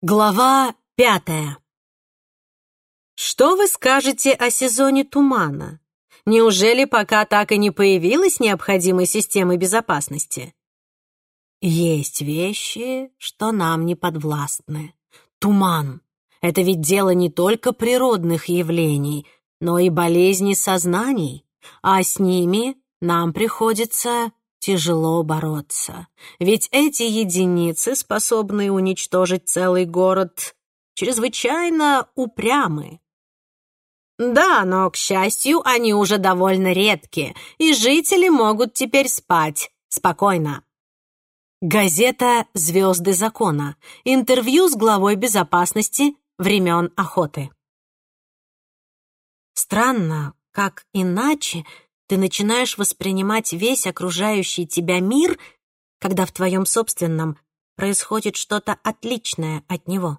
Глава пятая. Что вы скажете о сезоне тумана? Неужели пока так и не появилась необходимой системы безопасности? Есть вещи, что нам не подвластны. Туман — это ведь дело не только природных явлений, но и болезни сознаний, а с ними нам приходится тяжело бороться, ведь эти единицы, способные уничтожить целый город, чрезвычайно упрямы. Да, но, к счастью, они уже довольно редки, и жители могут теперь спать спокойно. Газета «Звезды закона». Интервью с главой безопасности времен охоты. Странно, как иначе ты начинаешь воспринимать весь окружающий тебя мир, когда в твоем собственном происходит что-то отличное от него.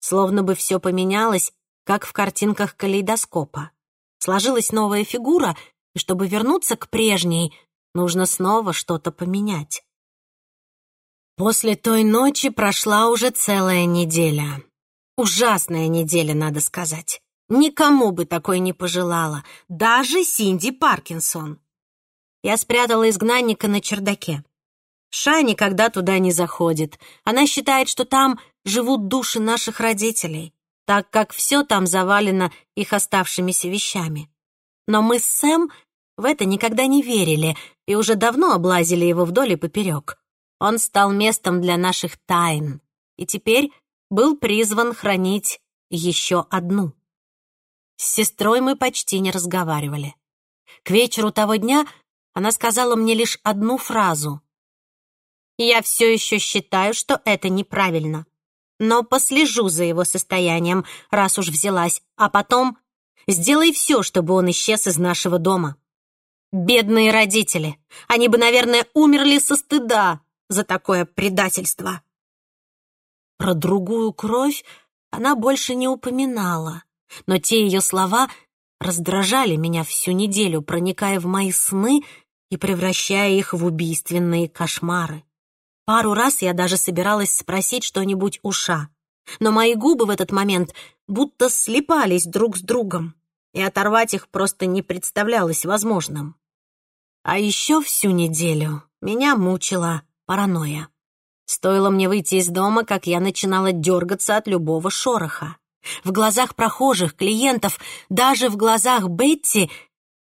Словно бы все поменялось, как в картинках калейдоскопа. Сложилась новая фигура, и чтобы вернуться к прежней, нужно снова что-то поменять. После той ночи прошла уже целая неделя. Ужасная неделя, надо сказать. Никому бы такой не пожелала, даже Синди Паркинсон. Я спрятала изгнанника на чердаке. Ша никогда туда не заходит. Она считает, что там живут души наших родителей, так как все там завалено их оставшимися вещами. Но мы с Сэм в это никогда не верили и уже давно облазили его вдоль и поперек. Он стал местом для наших тайн и теперь был призван хранить еще одну. С сестрой мы почти не разговаривали. К вечеру того дня она сказала мне лишь одну фразу. «Я все еще считаю, что это неправильно, но послежу за его состоянием, раз уж взялась, а потом сделай все, чтобы он исчез из нашего дома. Бедные родители, они бы, наверное, умерли со стыда за такое предательство». Про другую кровь она больше не упоминала но те ее слова раздражали меня всю неделю, проникая в мои сны и превращая их в убийственные кошмары. Пару раз я даже собиралась спросить что-нибудь у Ша, но мои губы в этот момент будто слипались друг с другом, и оторвать их просто не представлялось возможным. А еще всю неделю меня мучила паранойя. Стоило мне выйти из дома, как я начинала дергаться от любого шороха. В глазах прохожих, клиентов, даже в глазах Бетти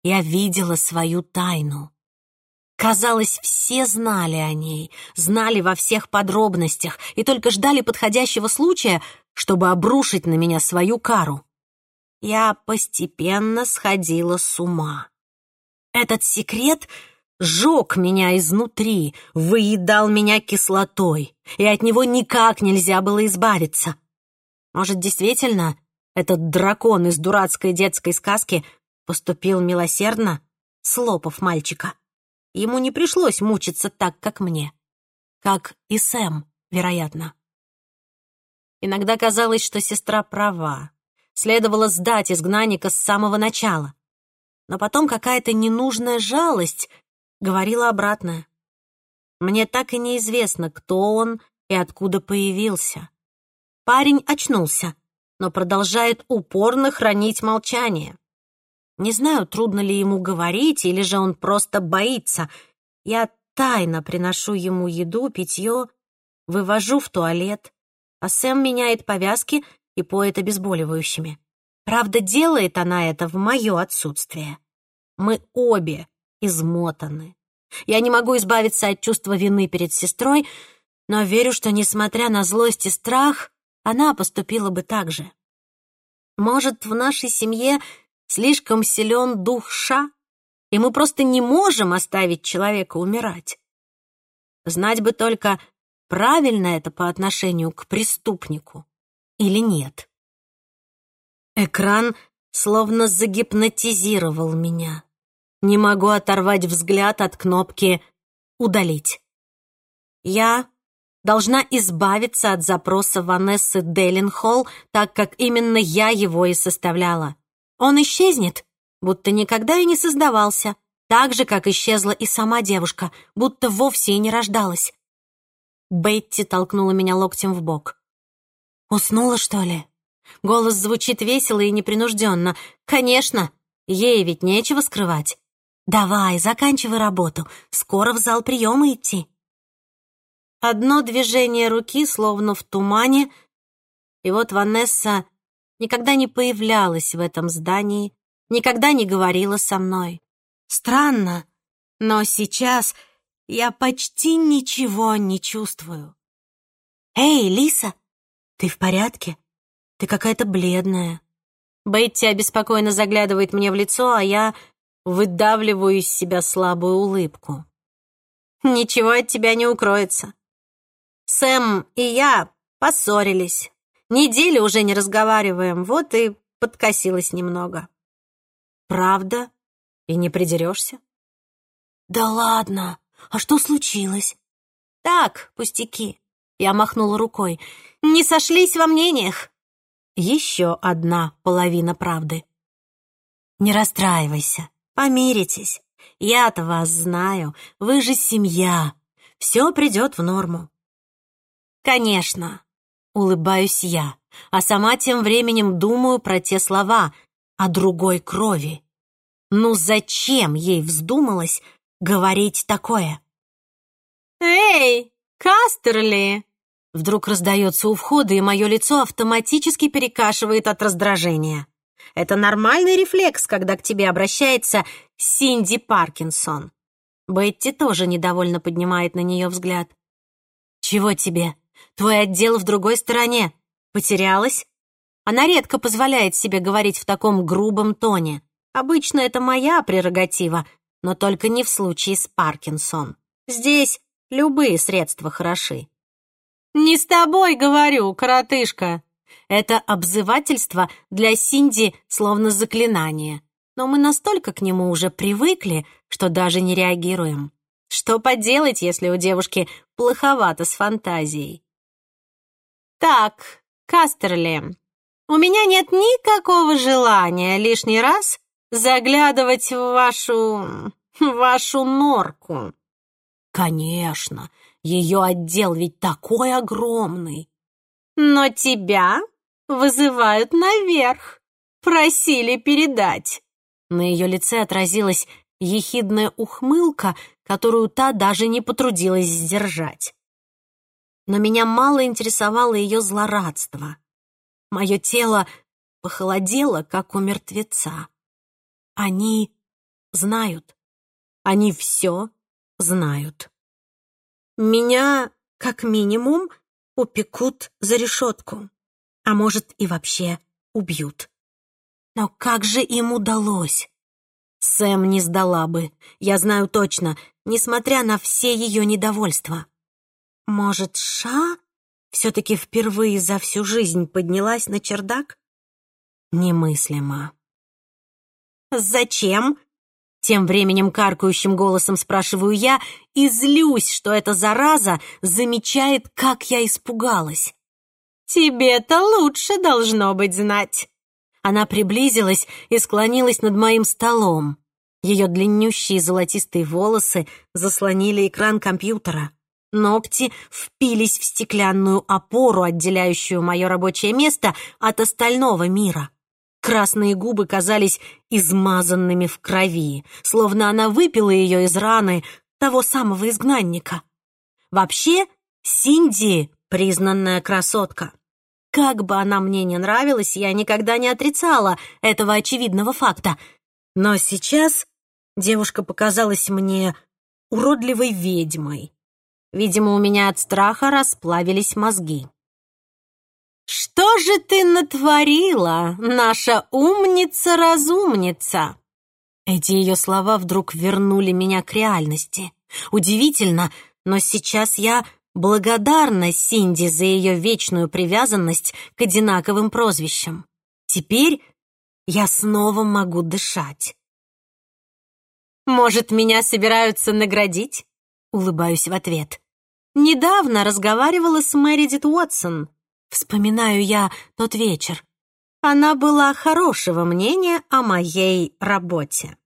я видела свою тайну. Казалось, все знали о ней, знали во всех подробностях и только ждали подходящего случая, чтобы обрушить на меня свою кару. Я постепенно сходила с ума. Этот секрет жег меня изнутри, выедал меня кислотой, и от него никак нельзя было избавиться. Может, действительно, этот дракон из дурацкой детской сказки поступил милосердно, слопав мальчика? Ему не пришлось мучиться так, как мне. Как и Сэм, вероятно. Иногда казалось, что сестра права. Следовало сдать изгнанника с самого начала. Но потом какая-то ненужная жалость говорила обратное. Мне так и неизвестно, кто он и откуда появился. Парень очнулся, но продолжает упорно хранить молчание. Не знаю, трудно ли ему говорить, или же он просто боится. Я тайно приношу ему еду, питье, вывожу в туалет, а Сэм меняет повязки и поет обезболивающими. Правда, делает она это в мое отсутствие. Мы обе измотаны. Я не могу избавиться от чувства вины перед сестрой, но верю, что, несмотря на злость и страх, она поступила бы так же. Может, в нашей семье слишком силен дух Ша, и мы просто не можем оставить человека умирать. Знать бы только, правильно это по отношению к преступнику или нет. Экран словно загипнотизировал меня. Не могу оторвать взгляд от кнопки «Удалить». Я должна избавиться от запроса Ванессы Деллинхолл, так как именно я его и составляла. Он исчезнет, будто никогда и не создавался, так же, как исчезла и сама девушка, будто вовсе и не рождалась. Бетти толкнула меня локтем в бок. Уснула, что ли? Голос звучит весело и непринужденно. Конечно, ей ведь нечего скрывать. Давай, заканчивай работу. Скоро в зал приема идти. Одно движение руки, словно в тумане, и вот Ванесса никогда не появлялась в этом здании, никогда не говорила со мной. Странно, но сейчас я почти ничего не чувствую. «Эй, Лиса, ты в порядке? Ты какая-то бледная». Бетти обеспокоенно заглядывает мне в лицо, а я выдавливаю из себя слабую улыбку. «Ничего от тебя не укроется. Сэм и я поссорились. Неделю уже не разговариваем, вот и подкосилась немного. Правда? И не придерешься? Да ладно, а что случилось? Так, пустяки. Я махнула рукой. Не сошлись во мнениях. Еще одна половина правды. Не расстраивайся, помиритесь. Я-то вас знаю, вы же семья. Все придет в норму. Конечно, улыбаюсь я, а сама тем временем думаю про те слова о другой крови. Ну зачем ей вздумалось говорить такое? «Эй, Кастерли!» Вдруг раздается у входа, и мое лицо автоматически перекашивает от раздражения. Это нормальный рефлекс, когда к тебе обращается Синди Паркинсон. Бетти тоже недовольно поднимает на нее взгляд. «Чего тебе?» Твой отдел в другой стороне. Потерялась? Она редко позволяет себе говорить в таком грубом тоне. Обычно это моя прерогатива, но только не в случае с Паркинсон. Здесь любые средства хороши. «Не с тобой говорю, коротышка!» Это обзывательство для Синди словно заклинание. Но мы настолько к нему уже привыкли, что даже не реагируем. Что поделать, если у девушки плоховато с фантазией? «Так, Кастерли, у меня нет никакого желания лишний раз заглядывать в вашу... вашу норку». «Конечно, ее отдел ведь такой огромный». «Но тебя вызывают наверх, просили передать». На ее лице отразилась ехидная ухмылка, которую та даже не потрудилась сдержать но меня мало интересовало ее злорадство. Мое тело похолодело, как у мертвеца. Они знают. Они все знают. Меня, как минимум, упекут за решетку. А может, и вообще убьют. Но как же им удалось? Сэм не сдала бы, я знаю точно, несмотря на все ее недовольства. Может, Ша все-таки впервые за всю жизнь поднялась на чердак? Немыслимо. «Зачем?» Тем временем каркающим голосом спрашиваю я и злюсь, что эта зараза замечает, как я испугалась. «Тебе-то лучше должно быть знать». Она приблизилась и склонилась над моим столом. Ее длиннющие золотистые волосы заслонили экран компьютера. Ногти впились в стеклянную опору, отделяющую мое рабочее место от остального мира. Красные губы казались измазанными в крови, словно она выпила ее из раны того самого изгнанника. Вообще, Синди — признанная красотка. Как бы она мне не нравилась, я никогда не отрицала этого очевидного факта. Но сейчас девушка показалась мне уродливой ведьмой, Видимо, у меня от страха расплавились мозги. «Что же ты натворила, наша умница-разумница?» Эти ее слова вдруг вернули меня к реальности. Удивительно, но сейчас я благодарна Синди за ее вечную привязанность к одинаковым прозвищам. Теперь я снова могу дышать. «Может, меня собираются наградить?» Улыбаюсь в ответ. Недавно разговаривала с Мэридит Уотсон. Вспоминаю я тот вечер. Она была хорошего мнения о моей работе.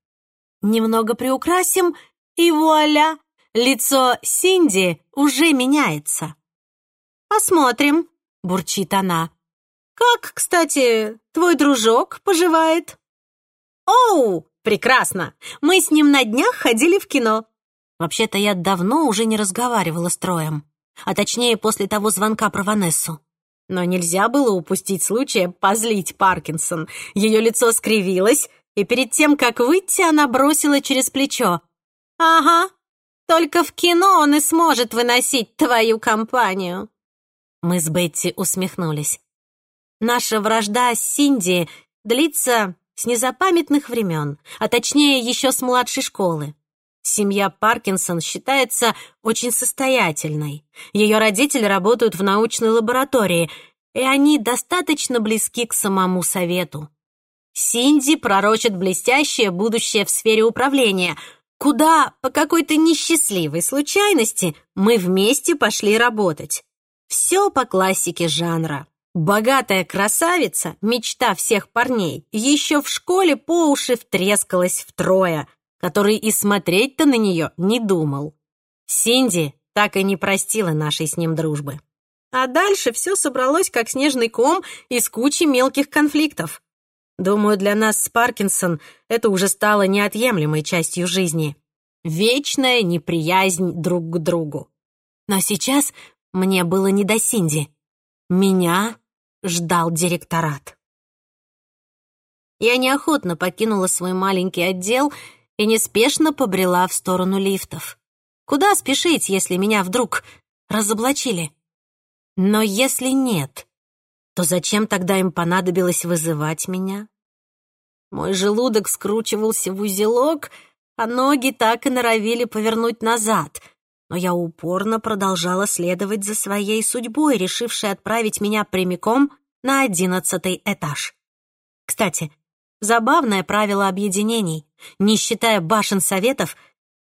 Немного приукрасим, и вуаля, лицо Синди уже меняется. «Посмотрим», — бурчит она. Как, кстати, твой дружок поживает?» «Оу, прекрасно! Мы с ним на днях ходили в кино». Вообще-то я давно уже не разговаривала с Троем, а точнее после того звонка про Ванессу. Но нельзя было упустить случая позлить Паркинсон. Ее лицо скривилось, и перед тем, как выйти, она бросила через плечо. «Ага, только в кино он и сможет выносить твою компанию». Мы с Бетти усмехнулись. Наша вражда с Синди длится с незапамятных времен, а точнее еще с младшей школы. Семья Паркинсон считается очень состоятельной. Ее родители работают в научной лаборатории, и они достаточно близки к самому совету. Синди пророчит блестящее будущее в сфере управления, куда по какой-то несчастливой случайности мы вместе пошли работать. Все по классике жанра. Богатая красавица, мечта всех парней, еще в школе по уши втрескалась втрое, который и смотреть-то на нее не думал. Синди так и не простила нашей с ним дружбы. А дальше все собралось как снежный ком из кучи мелких конфликтов. Думаю, для нас с Паркинсон это уже стало неотъемлемой частью жизни. Вечная неприязнь друг к другу. Но сейчас мне было не до Синди. Меня ждал директорат. Я неохотно покинула свой маленький отдел и неспешно побрела в сторону лифтов. Куда спешить, если меня вдруг разоблачили? Но если нет, то зачем тогда им понадобилось вызывать меня? Мой желудок скручивался в узелок, а ноги так и норовили повернуть назад — но я упорно продолжала следовать за своей судьбой, решившей отправить меня прямиком на одиннадцатый этаж. Кстати, забавное правило объединений. Не считая башен советов,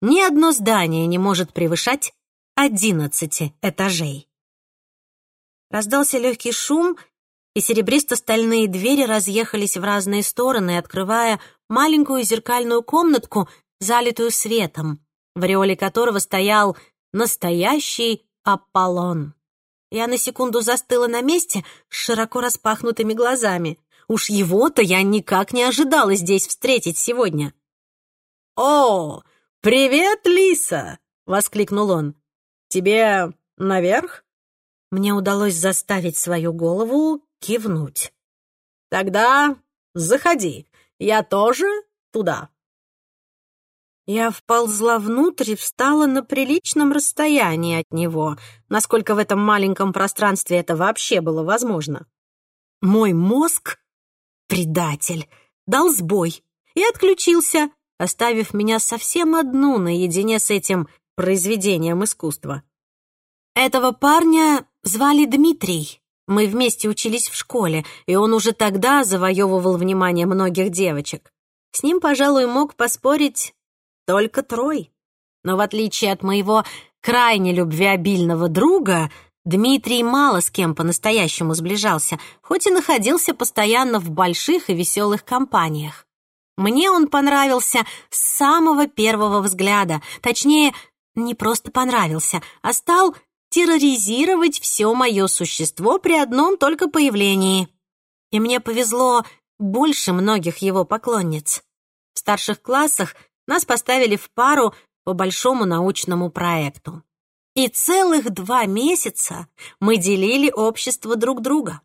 ни одно здание не может превышать одиннадцати этажей. Раздался легкий шум, и серебристо-стальные двери разъехались в разные стороны, открывая маленькую зеркальную комнатку, залитую светом, в ореоле которого стоял Настоящий Аполлон. Я на секунду застыла на месте с широко распахнутыми глазами. Уж его-то я никак не ожидала здесь встретить сегодня. «О, привет, Лиса!» — воскликнул он. «Тебе наверх?» Мне удалось заставить свою голову кивнуть. «Тогда заходи, я тоже туда». Я вползла внутрь и встала на приличном расстоянии от него, насколько в этом маленьком пространстве это вообще было возможно. Мой мозг, предатель, дал сбой и отключился, оставив меня совсем одну наедине с этим произведением искусства. Этого парня звали Дмитрий. Мы вместе учились в школе, и он уже тогда завоевывал внимание многих девочек. С ним, пожалуй, мог поспорить только Трой. Но в отличие от моего крайне любвеобильного друга, Дмитрий мало с кем по-настоящему сближался, хоть и находился постоянно в больших и веселых компаниях. Мне он понравился с самого первого взгляда, точнее, не просто понравился, а стал терроризировать все мое существо при одном только появлении. И мне повезло больше многих его поклонниц. В старших классах нас поставили в пару по большому научному проекту. И целых два месяца мы делили общество друг друга.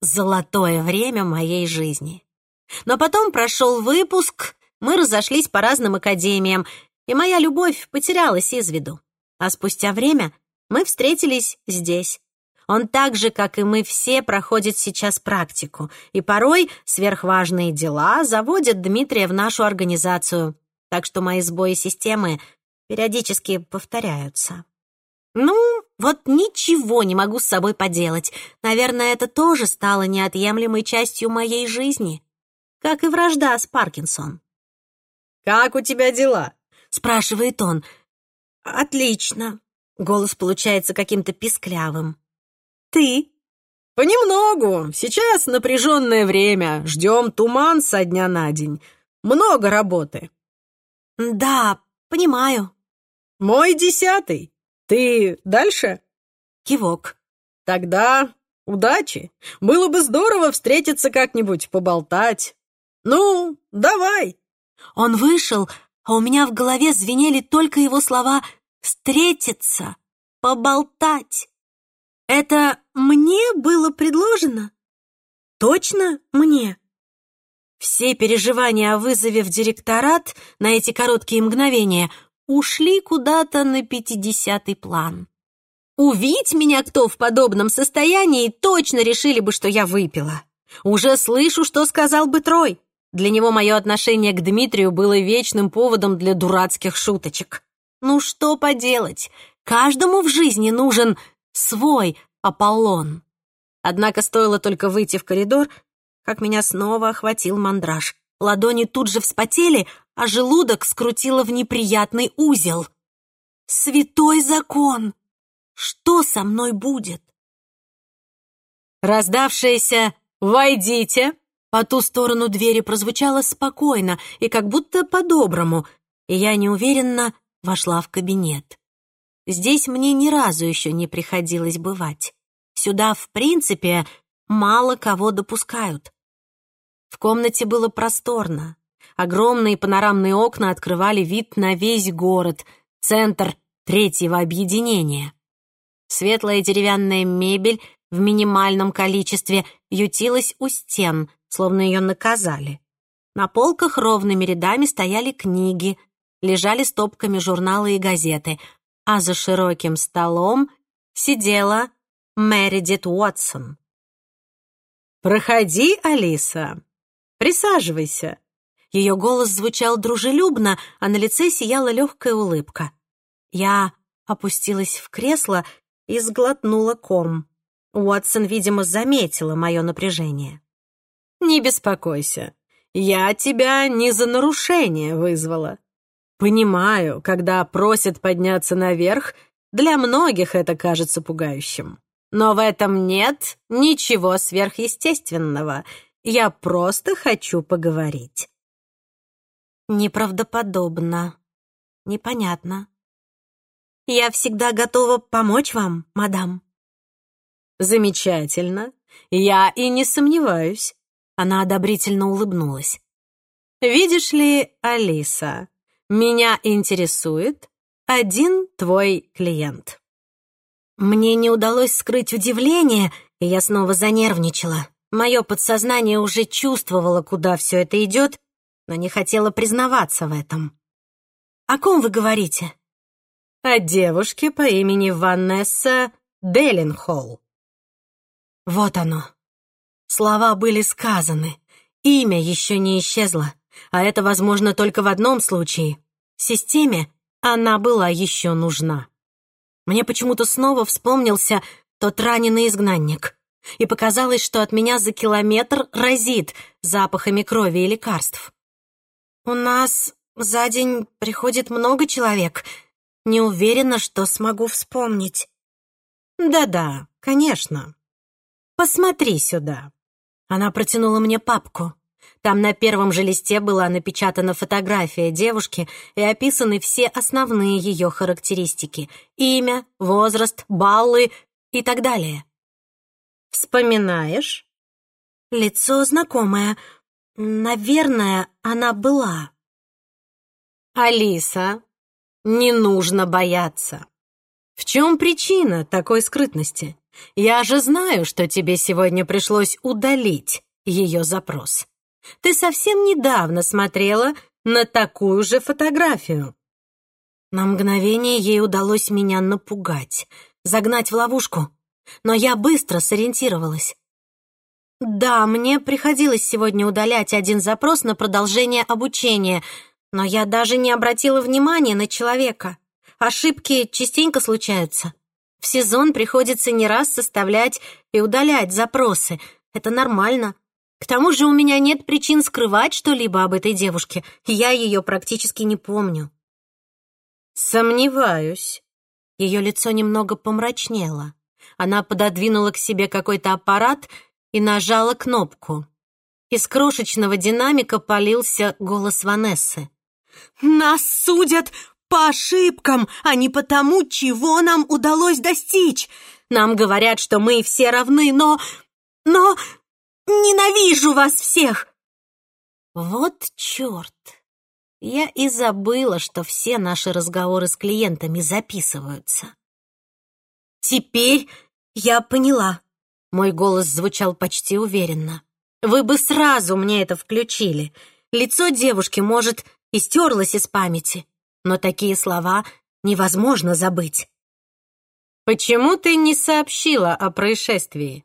Золотое время моей жизни. Но потом прошел выпуск, мы разошлись по разным академиям, и моя любовь потерялась из виду. А спустя время мы встретились здесь. Он так же, как и мы все, проходит сейчас практику, и порой сверхважные дела заводят Дмитрия в нашу организацию так что мои сбои системы периодически повторяются. Ну, вот ничего не могу с собой поделать. Наверное, это тоже стало неотъемлемой частью моей жизни, как и вражда с Паркинсон. «Как у тебя дела?» — спрашивает он. «Отлично». Голос получается каким-то писклявым. «Ты?» «Понемногу. Сейчас напряженное время. Ждем туман со дня на день. Много работы. «Да, понимаю». «Мой десятый. Ты дальше?» Кивок. «Тогда удачи. Было бы здорово встретиться как-нибудь, поболтать. Ну, давай!» Он вышел, а у меня в голове звенели только его слова «встретиться», «поболтать». Это мне было предложено? Точно мне? Все переживания о вызове в директорат на эти короткие мгновения ушли куда-то на пятидесятый план. Увидь меня кто в подобном состоянии, точно решили бы, что я выпила. Уже слышу, что сказал бы Трой. Для него мое отношение к Дмитрию было вечным поводом для дурацких шуточек. Ну что поделать, каждому в жизни нужен свой Аполлон. Однако стоило только выйти в коридор, как меня снова охватил мандраж. Ладони тут же вспотели, а желудок скрутило в неприятный узел. «Святой закон! Что со мной будет?» Раздавшееся «Войдите!» По ту сторону двери прозвучало спокойно и как будто по-доброму, и я неуверенно вошла в кабинет. Здесь мне ни разу еще не приходилось бывать. Сюда, в принципе, мало кого допускают. В комнате было просторно. Огромные панорамные окна открывали вид на весь город, центр третьего объединения. Светлая деревянная мебель в минимальном количестве ютилась у стен, словно ее наказали. На полках ровными рядами стояли книги, лежали стопками журналы и газеты, а за широким столом сидела Мэридит Уотсон. «Проходи, Алиса. Присаживайся». Ее голос звучал дружелюбно, а на лице сияла легкая улыбка. Я опустилась в кресло и сглотнула ком. Уотсон, видимо, заметила мое напряжение. «Не беспокойся, я тебя не за нарушение вызвала. Понимаю, когда просят подняться наверх, для многих это кажется пугающим. Но в этом нет ничего сверхъестественного. Я просто хочу поговорить. Неправдоподобно. Непонятно. Я всегда готова помочь вам, мадам. Замечательно. Я и не сомневаюсь. Она одобрительно улыбнулась. Видишь ли, Алиса, меня интересует один твой клиент. Мне не удалось скрыть удивление, и я снова занервничала. Мое подсознание уже чувствовало, куда все это идет, но не хотела признаваться в этом. «О ком вы говорите?» «О девушке по имени Ванесса Деллинхолл». Вот оно. Слова были сказаны. Имя еще не исчезло, а это возможно только в одном случае. Системе она была еще нужна. Мне почему-то снова вспомнился тот раненый изгнанник. И показалось, что от меня за километр разит запахами крови и лекарств. «У нас за день приходит много человек. Не уверена, что смогу вспомнить». «Да-да, конечно. Посмотри сюда». Она протянула мне папку. Там на первом же листе была напечатана фотография девушки и описаны все основные ее характеристики — имя, возраст, баллы и так далее. «Вспоминаешь?» Лицо знакомое. Наверное, она была. «Алиса, не нужно бояться. В чем причина такой скрытности? Я же знаю, что тебе сегодня пришлось удалить ее запрос. Ты совсем недавно смотрела на такую же фотографию». На мгновение ей удалось меня напугать, загнать в ловушку, но я быстро сориентировалась. Да, мне приходилось сегодня удалять один запрос на продолжение обучения, но я даже не обратила внимания на человека. Ошибки частенько случаются. В сезон приходится не раз составлять и удалять запросы. Это нормально. К тому же у меня нет причин скрывать что-либо об этой девушке. Я ее практически не помню. Сомневаюсь. Ее лицо немного помрачнело. Она пододвинула к себе какой-то аппарат и нажала кнопку. Из крошечного динамика полился голос Ванессы. «Нас судят по ошибкам, а не по тому, чего нам удалось достичь. Нам говорят, что мы все равны, но... Но... Ненавижу вас всех!» Вот черт! Я и забыла, что все наши разговоры с клиентами записываются. Теперь я поняла. Мой голос звучал почти уверенно. Вы бы сразу мне это включили. Лицо девушки, может, и стерлось из памяти, но такие слова невозможно забыть. «Почему ты не сообщила о происшествии?»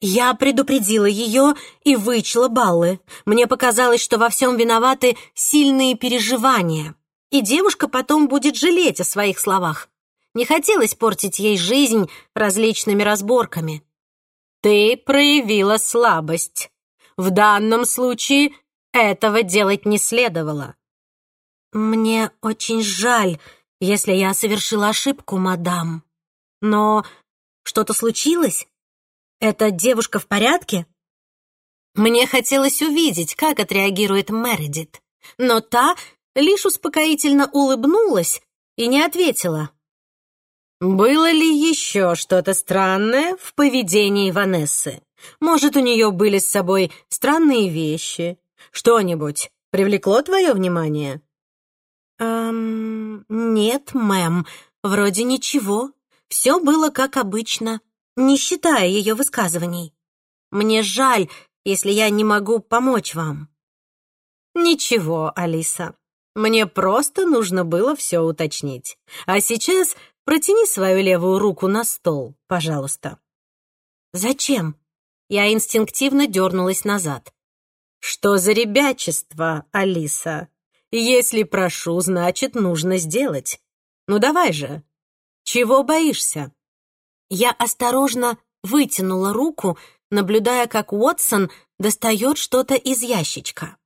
Я предупредила ее и вычла баллы. Мне показалось, что во всем виноваты сильные переживания, и девушка потом будет жалеть о своих словах. Не хотелось портить ей жизнь различными разборками. Ты проявила слабость. В данном случае этого делать не следовало. Мне очень жаль, если я совершила ошибку, мадам. Но что-то случилось? Эта девушка в порядке? Мне хотелось увидеть, как отреагирует Мередит, но та лишь успокоительно улыбнулась и не ответила. Было ли еще что-то странное в поведении Ванессы? Может, у нее были с собой странные вещи? Что-нибудь привлекло твое внимание? Эм, нет, мэм, вроде ничего. Все было как обычно, не считая ее высказываний. Мне жаль, если я не могу помочь вам. Ничего, Алиса. Мне просто нужно было все уточнить. А сейчас протяни свою левую руку на стол, пожалуйста. Зачем? Я инстинктивно дернулась назад. Что за ребячество, Алиса? Если прошу, значит, нужно сделать. Ну давай же, «Чего боишься?» Я осторожно вытянула руку, наблюдая, как Уотсон достает что-то из ящичка.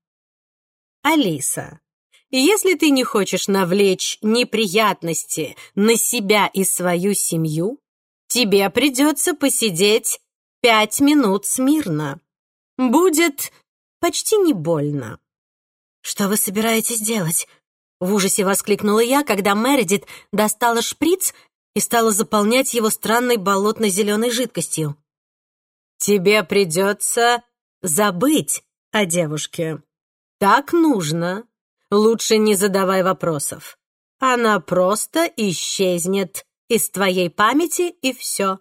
«Алиса, если ты не хочешь навлечь неприятности на себя и свою семью, тебе придется посидеть пять минут смирно. Будет почти не больно». «Что вы собираетесь делать?» В ужасе воскликнула я, когда Мередит достала шприц и стала заполнять его странной болотно-зеленой жидкостью. «Тебе придется забыть о девушке. Так нужно. Лучше не задавай вопросов. Она просто исчезнет из твоей памяти, и все.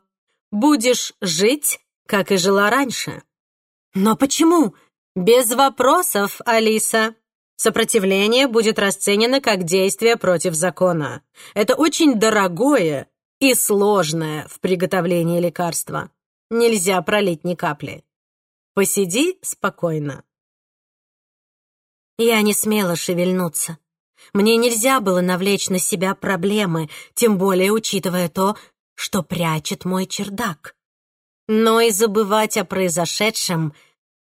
Будешь жить, как и жила раньше». «Но почему?» «Без вопросов, Алиса», Сопротивление будет расценено как действие против закона. Это очень дорогое и сложное в приготовлении лекарства. Нельзя пролить ни капли. Посиди спокойно. Я не смела шевельнуться. Мне нельзя было навлечь на себя проблемы, тем более учитывая то, что прячет мой чердак. Но и забывать о произошедшем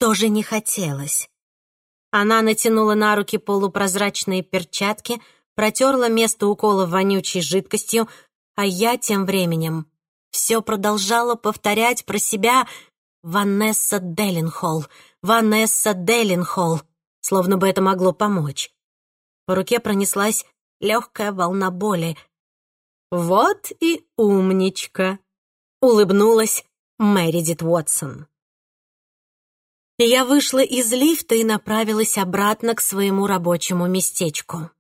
тоже не хотелось. Она натянула на руки полупрозрачные перчатки, протерла место укола вонючей жидкостью, а я тем временем все продолжала повторять про себя «Ванесса Деллинхолл, Ванесса Деллинхолл», словно бы это могло помочь. По руке пронеслась легкая волна боли. «Вот и умничка!» — улыбнулась Мэридит Уотсон. Я вышла из лифта и направилась обратно к своему рабочему местечку.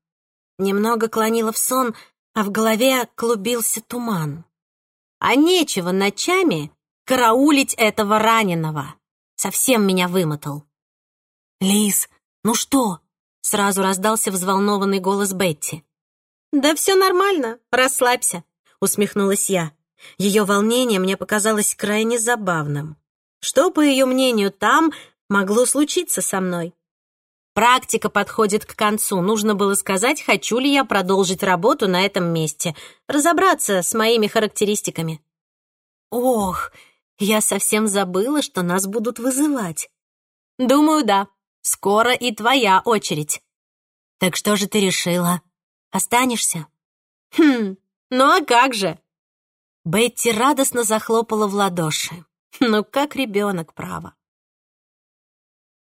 Немного клонила в сон, а в голове клубился туман. А нечего ночами караулить этого раненого. Совсем меня вымотал. «Лиз, ну что?» — сразу раздался взволнованный голос Бетти. «Да все нормально, расслабься», — усмехнулась я. Ее волнение мне показалось крайне забавным. Что, по ее мнению, там могло случиться со мной? Практика подходит к концу. Нужно было сказать, хочу ли я продолжить работу на этом месте, разобраться с моими характеристиками. Ох, я совсем забыла, что нас будут вызывать. Думаю, да. Скоро и твоя очередь. Так что же ты решила? Останешься? Хм, ну а как же? Бетти радостно захлопала в ладоши. Ну, как ребенок, право.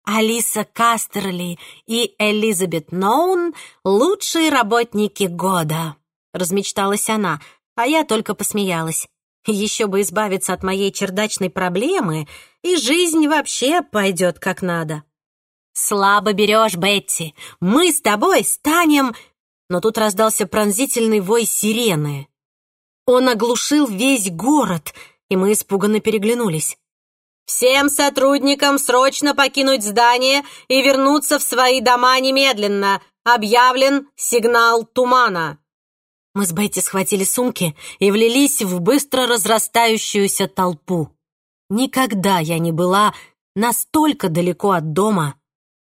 Алиса Кастерли и Элизабет Ноун — лучшие работники года, размечталась она, а я только посмеялась. Еще бы избавиться от моей чердачной проблемы, и жизнь вообще пойдет как надо. «Слабо берешь, Бетти. Мы с тобой станем...» Но тут раздался пронзительный вой сирены. Он оглушил весь город, и мы испуганно переглянулись. «Всем сотрудникам срочно покинуть здание и вернуться в свои дома немедленно. Объявлен сигнал тумана». Мы с Бетти схватили сумки и влились в быстро разрастающуюся толпу. Никогда я не была настолько далеко от дома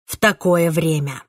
в такое время.